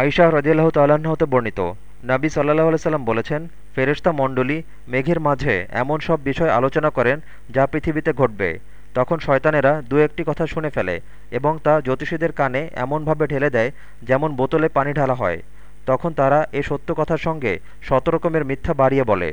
আয়শাহ রদিয়াল্লাহ তাল্লাহ্ন হতে বর্ণিত, নাবী সাল্লাহ আলাইসাল্লাম বলেছেন, ফেরেশতা মণ্ডলী মেঘের মাঝে এমন সব বিষয় আলোচনা করেন যা পৃথিবীতে ঘটবে। তখন শয়তানেরা দু একটি কথা শুনে ফেলে এবং তা জ্যোতিষীদের কানে এমনভাবে ঢেলে দেয় যেমন বোতলে পানি ঢালা হয়। তখন তারা এ সত্য কথার সঙ্গে শত রকমের মিথ্যা বাড়িয়ে বলে।